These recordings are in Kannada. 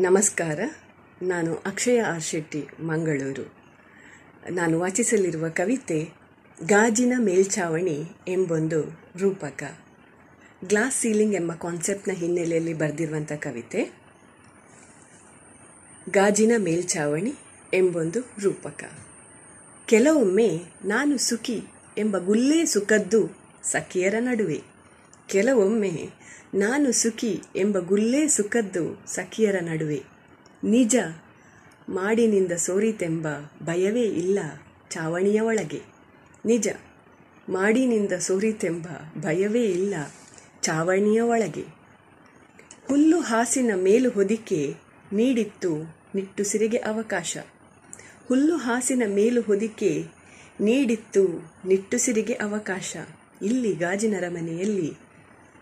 ನಮಸ್ಕಾರ. ನಾನು ಅಕ್ಷಯ ಆರ್ ಶೆಟ್ಟಿ, ಮಂಗಳೂರು. ನಾನು ವಾಚಿಸಲಿರುವ ಕವಿತೆ, ಗಾಜಿನ ಮೇಲ್ಛಾವಣಿ ಎಂಬೊಂದು ರೂಪಕ. ಗ್ಲಾಸ್ ಸೀಲಿಂಗ್ ಎಂಬ ಕಾನ್ಸೆಪ್ಟ್ನ ಹಿನ್ನೆಲೆಯಲ್ಲಿ ಬರೆದಿರುವಂಥ ಕವಿತೆ, ಗಾಜಿನ ಮೇಲ್ಛಾವಣಿ ಎಂಬೊಂದು ರೂಪಕ. ಕೆಲವೊಮ್ಮೆ ನಾನು ಸುಖಿ ಎಂಬ ಗುಲ್ಲೇ ಸುಖದ್ದು ಸಖಿಯರ ನಡುವೆ. ಕೆಲವೊಮ್ಮೆ ನಾನು ಸುಖಿ ಎಂಬ ಗುಲ್ಲೇ ಸುಖದ್ದು ಸಖಿಯರ ನಡುವೆ. ನಿಜ, ಮಾಡಿನಿಂದ ಸೋರಿತೆಂಬ ಭಯವೇ ಇಲ್ಲ ಚಾವಣಿಯ ಒಳಗೆ. ನಿಜ, ಮಾಡಿನಿಂದ ಸೋರಿತೆಂಬ ಭಯವೇ ಇಲ್ಲ ಚಾವಣಿಯ ಒಳಗೆ. ಹುಲ್ಲು ಹಾಸಿನ ಮೇಲು ಹೊದಿಕೆ ನೀಡಿತ್ತು ನಿಟ್ಟುಸಿರಿಗೆ ಅವಕಾಶ. ಹುಲ್ಲು ಹಾಸಿನ ಮೇಲು ಹೊದಿಕೆ ನೀಡಿತ್ತು ನಿಟ್ಟುಸಿರಿಗೆ ಅವಕಾಶ. ಇಲ್ಲಿ ಗಾಜಿನರ ಮನೆಯಲ್ಲಿ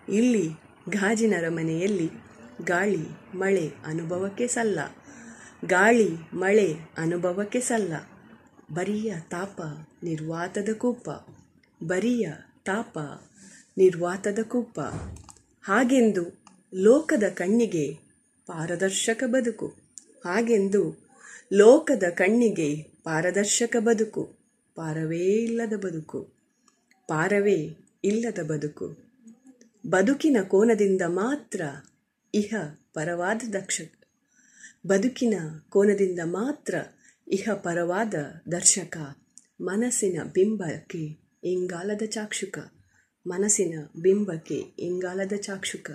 ಇಲ್ಲಿ ಗಾಜಿನ ಮನೆಯಲ್ಲಿ ಗಾಳಿ ಮಳೆ ಅನುಭವಕ್ಕೆ ಸಲ್ಲ. ಗಾಳಿ ಮಳೆ ಅನುಭವಕ್ಕೆ ಸಲ್ಲ. ಬರಿಯ ತಾಪ ನಿರ್ವಾತದ ಕೂಪ. ಬರಿಯ ತಾಪ ನಿರ್ವಾತದ ಕೂಪ. ಹಾಗೆಂದು ಲೋಕದ ಕಣ್ಣಿಗೆ ಪಾರದರ್ಶಕ ಬದುಕು. ಹಾಗೆಂದು ಲೋಕದ ಕಣ್ಣಿಗೆ ಪಾರದರ್ಶಕ ಬದುಕು. ಪಾರವೇ ಇಲ್ಲದ ಬದುಕು. ಪಾರವೇ ಇಲ್ಲದ ಬದುಕು. ಬದುಕಿನ ಕೋನದಿಂದ ಮಾತ್ರ ಇಹ ಪರವಾದ ದಕ್ಷ, ಬದುಕಿನ ಕೋನದಿಂದ ಮಾತ್ರ ಇಹ ಪರವಾದ ದರ್ಶಕ, ಮನಸ್ಸಿನ ಬಿಂಬಕ್ಕೆ ಇಂಗಾಲದ ಚಾಕ್ಷುಕ, ಮನಸ್ಸಿನ ಬಿಂಬಕ್ಕೆ ಇಂಗಾಲದ ಚಾಕ್ಷುಕ.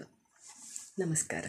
ನಮಸ್ಕಾರ.